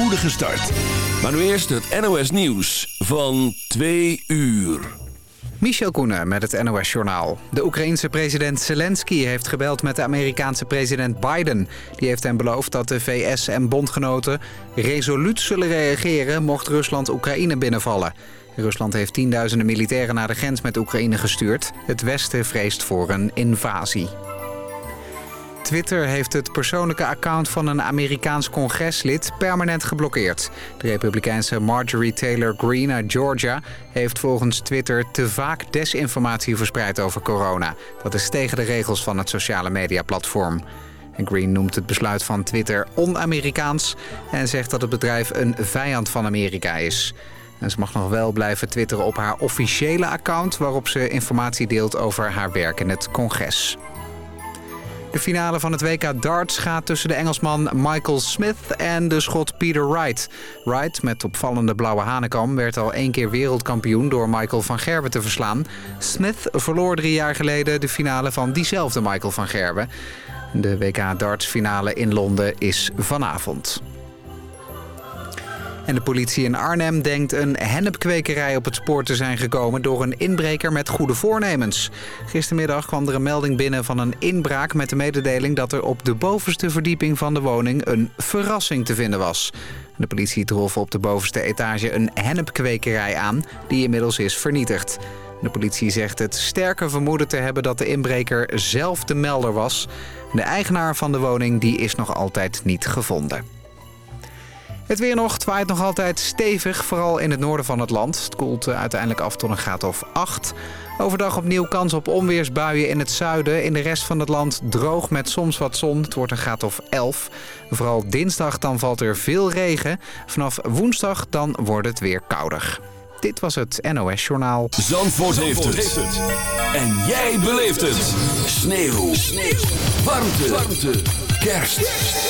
spoedige start. Maar nu eerst het NOS Nieuws van 2 uur. Michel Koenen met het NOS-journaal. De Oekraïense president Zelensky heeft gebeld met de Amerikaanse president Biden. Die heeft hem beloofd dat de VS en bondgenoten resoluut zullen reageren... mocht Rusland Oekraïne binnenvallen. Rusland heeft tienduizenden militairen naar de grens met Oekraïne gestuurd. Het Westen vreest voor een invasie. Twitter heeft het persoonlijke account van een Amerikaans congreslid permanent geblokkeerd. De republikeinse Marjorie Taylor Greene uit Georgia heeft volgens Twitter te vaak desinformatie verspreid over corona. Dat is tegen de regels van het sociale mediaplatform. En Green noemt het besluit van Twitter on-Amerikaans en zegt dat het bedrijf een vijand van Amerika is. En ze mag nog wel blijven twitteren op haar officiële account... waarop ze informatie deelt over haar werk in het congres. De finale van het WK darts gaat tussen de Engelsman Michael Smith en de Schot Peter Wright. Wright, met opvallende blauwe hanekam, werd al één keer wereldkampioen door Michael van Gerwen te verslaan. Smith verloor drie jaar geleden de finale van diezelfde Michael van Gerwen. De WK darts finale in Londen is vanavond. De politie in Arnhem denkt een hennepkwekerij op het spoor te zijn gekomen... door een inbreker met goede voornemens. Gistermiddag kwam er een melding binnen van een inbraak met de mededeling... dat er op de bovenste verdieping van de woning een verrassing te vinden was. De politie trof op de bovenste etage een hennepkwekerij aan... die inmiddels is vernietigd. De politie zegt het sterke vermoeden te hebben dat de inbreker zelf de melder was. De eigenaar van de woning die is nog altijd niet gevonden. Het weer nog, het waait nog altijd stevig, vooral in het noorden van het land. Het koelt eh, uiteindelijk af tot een graad of 8. Overdag opnieuw kans op onweersbuien in het zuiden. In de rest van het land droog met soms wat zon. Het wordt een graad of 11. Vooral dinsdag dan valt er veel regen. Vanaf woensdag dan wordt het weer kouder. Dit was het NOS Journaal. Zandvoort, heeft, het. En jij beleeft het. Sneeuw. Sneeuw. Warmte. Warmte. Kerst.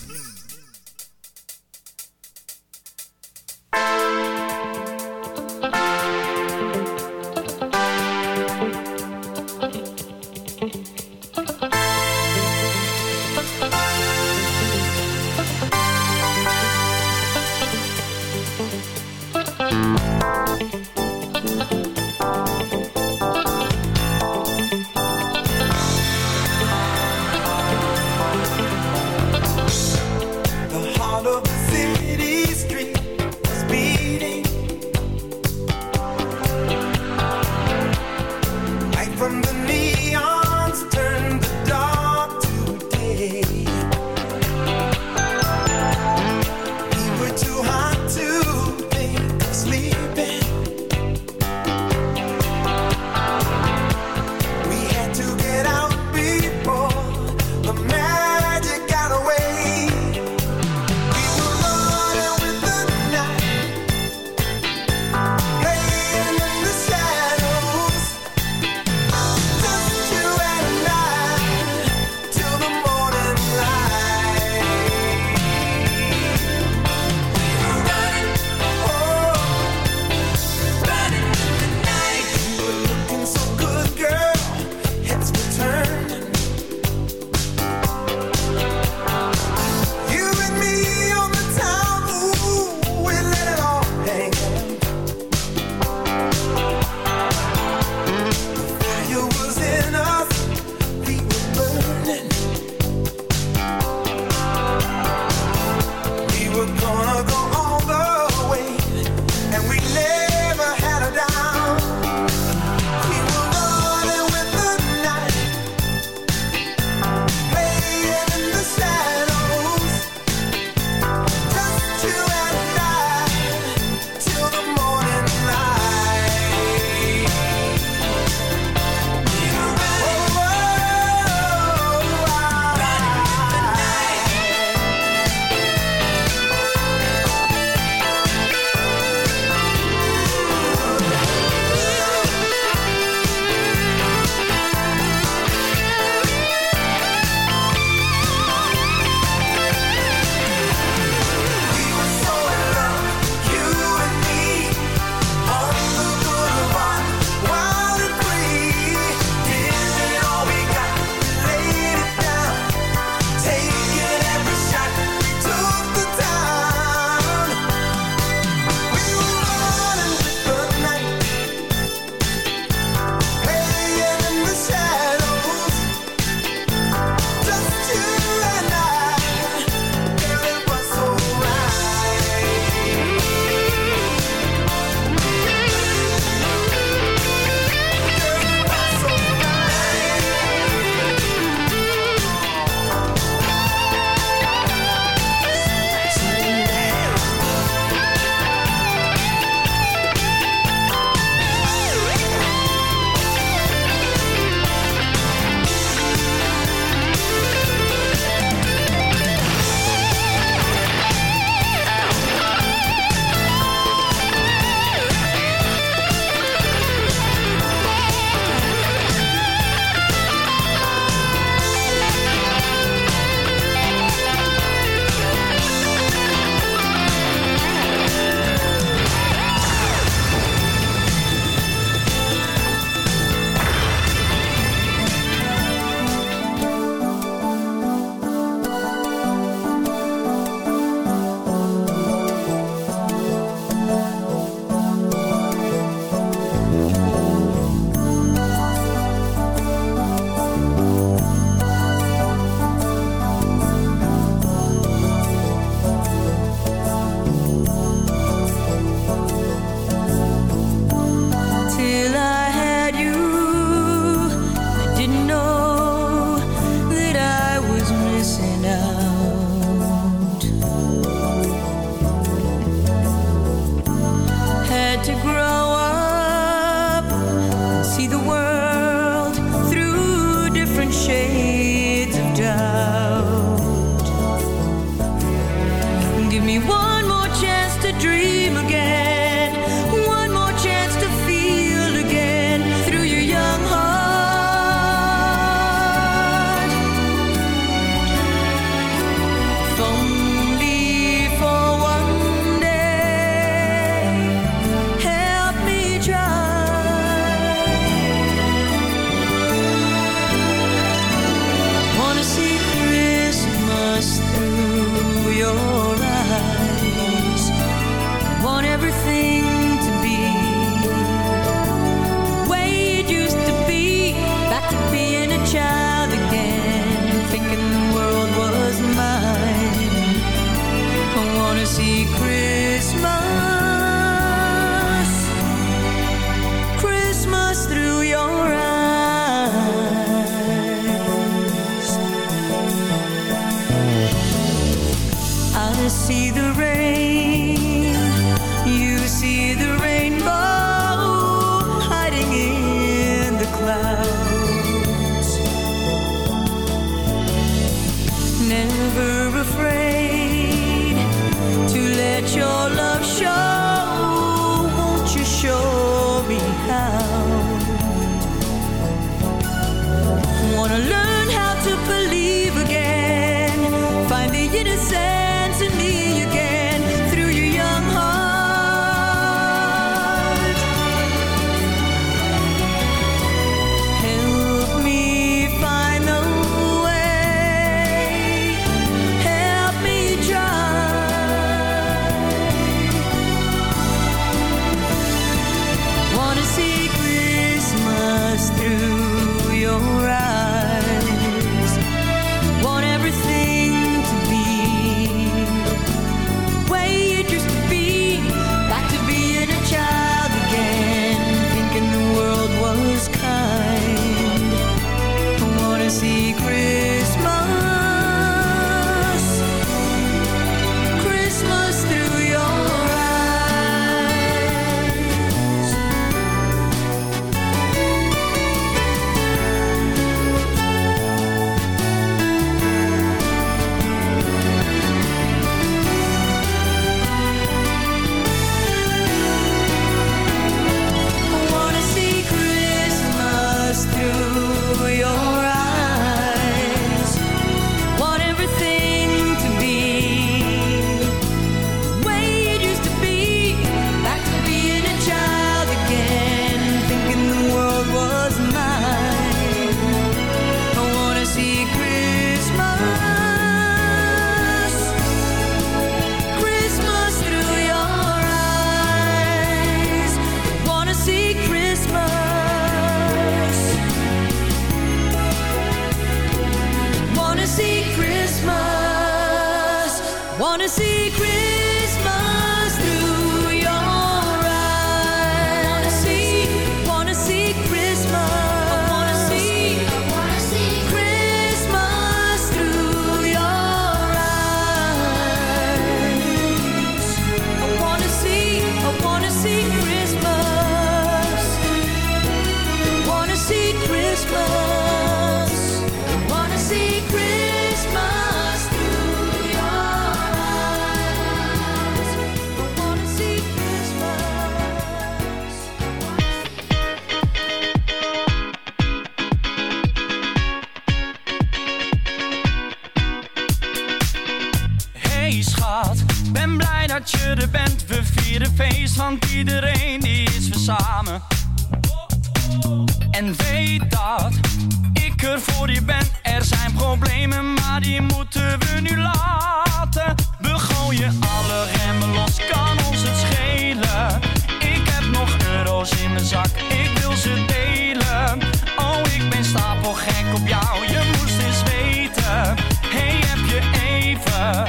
Er zijn problemen, maar die moeten we nu laten. We gooien alle remmen los, kan ons het schelen. Ik heb nog euro's in mijn zak, ik wil ze delen. Oh, ik ben stapelgek op jou, je moest eens weten. Hey, heb je even...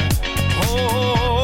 Oh, oh. oh.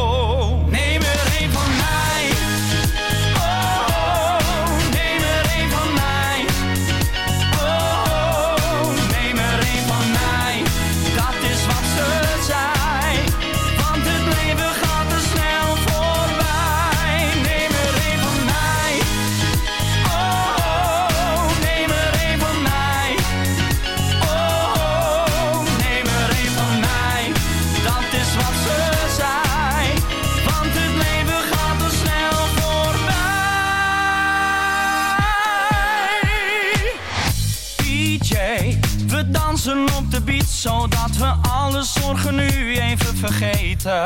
Vergeten.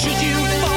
should you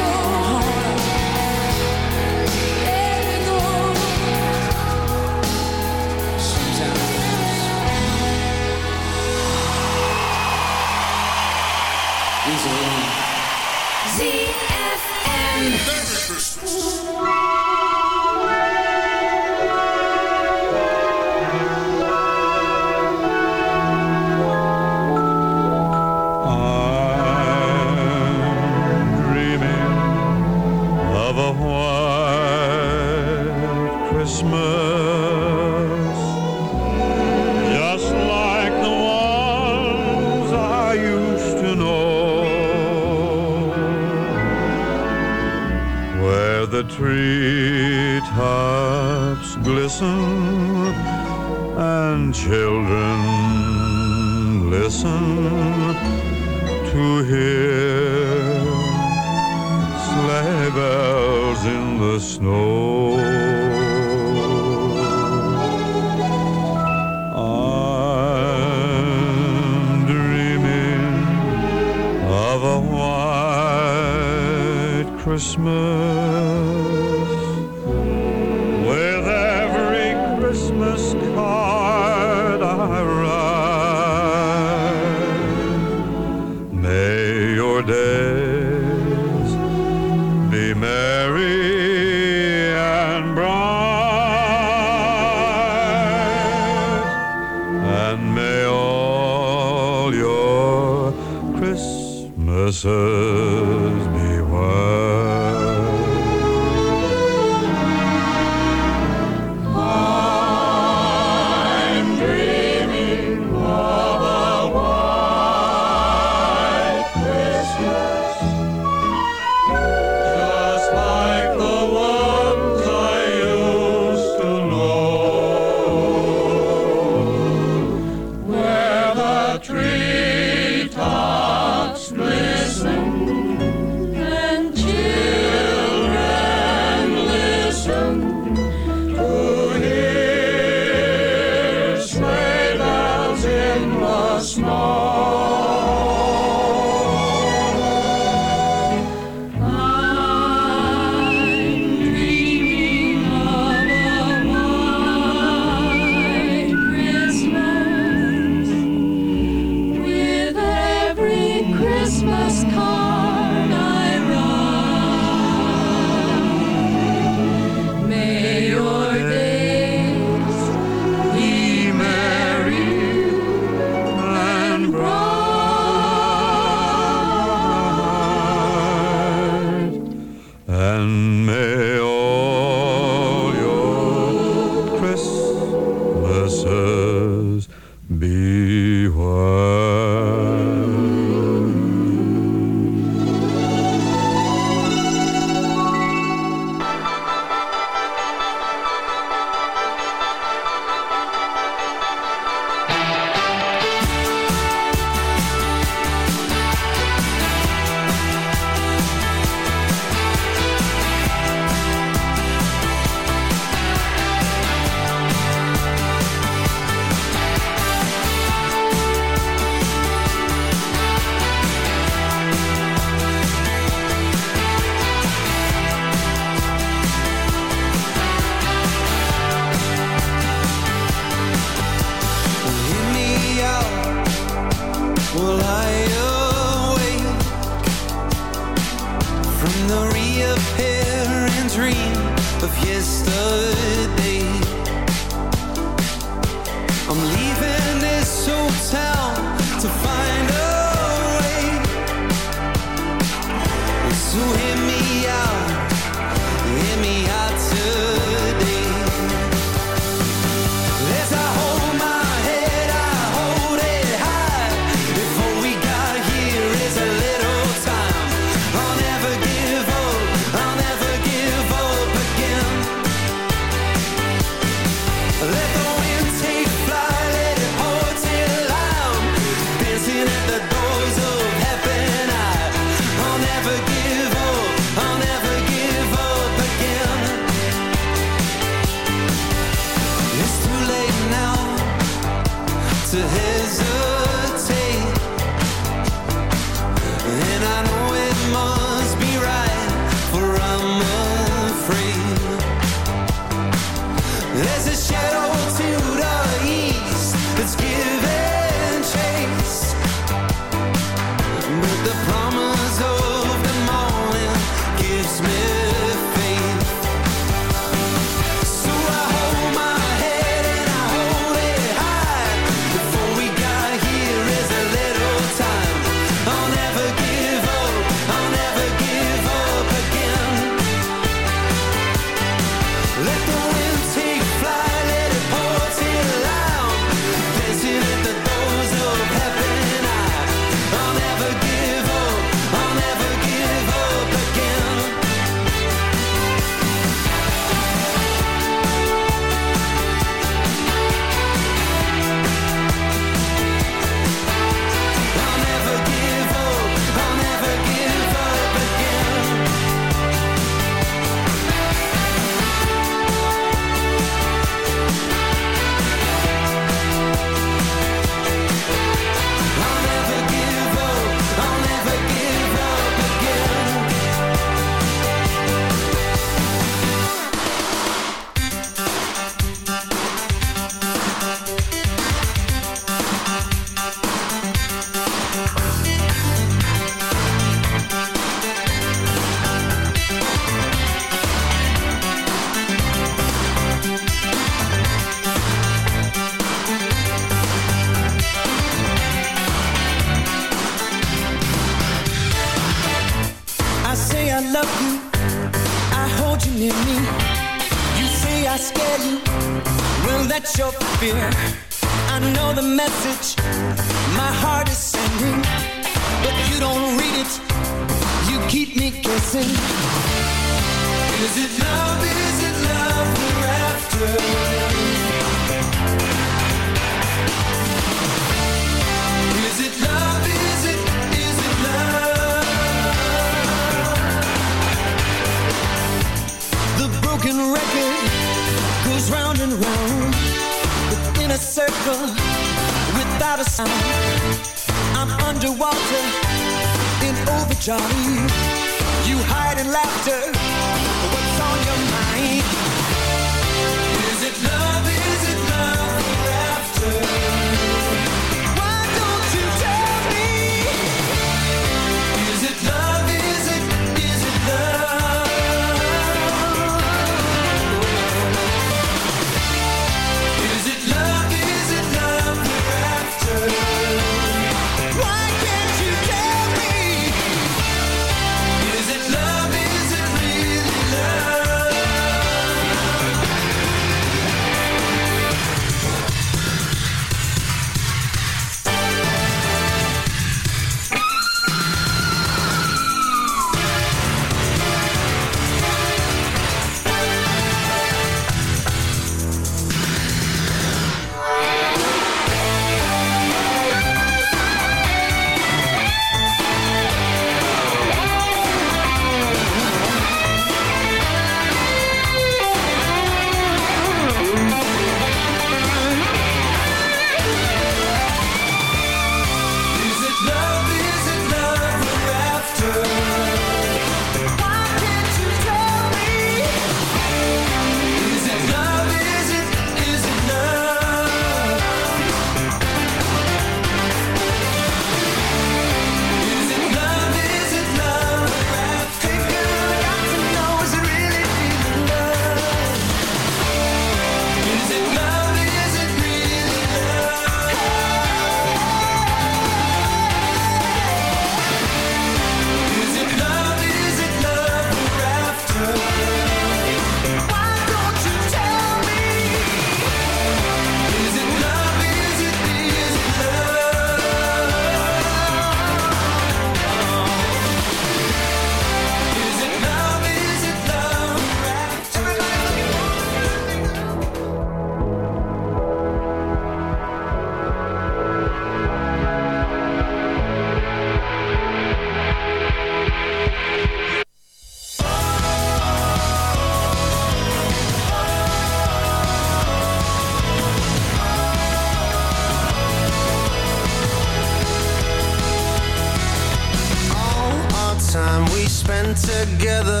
together.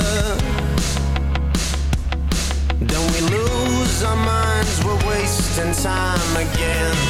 Don't we lose our minds? We're wasting time again.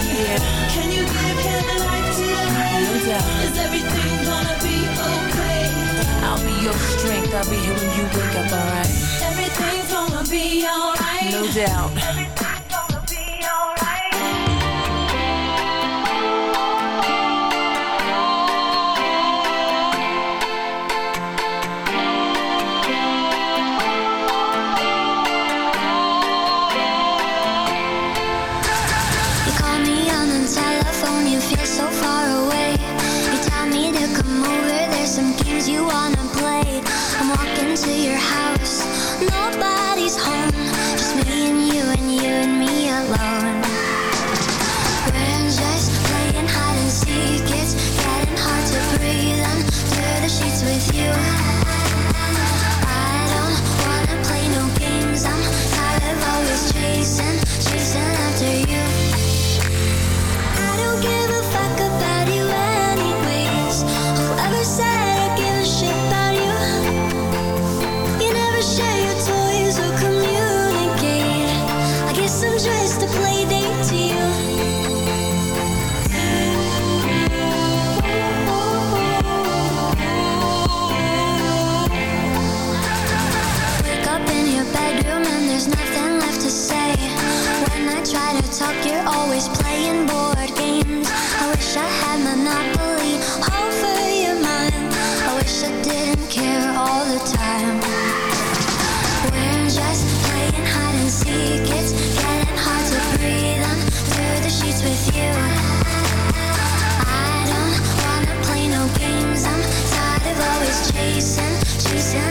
Can you give him? No doubt. Is everything gonna be okay? I'll be your strength. I'll be here when you wake up, alright? Everything's gonna be alright. No doubt. Under the sheets with you. I don't wanna play no games. I'm tired of always chasing, chasing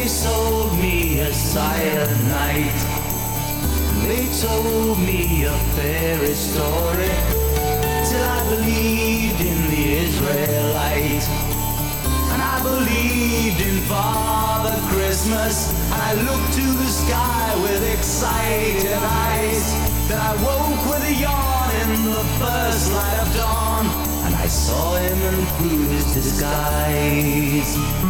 They sold me a silent night. They told me a fairy story till I believed in the Israelite. And I believed in Father Christmas. And I looked to the sky with excited eyes. Then I woke with a yawn in the first light of dawn. And I saw him and through his disguise.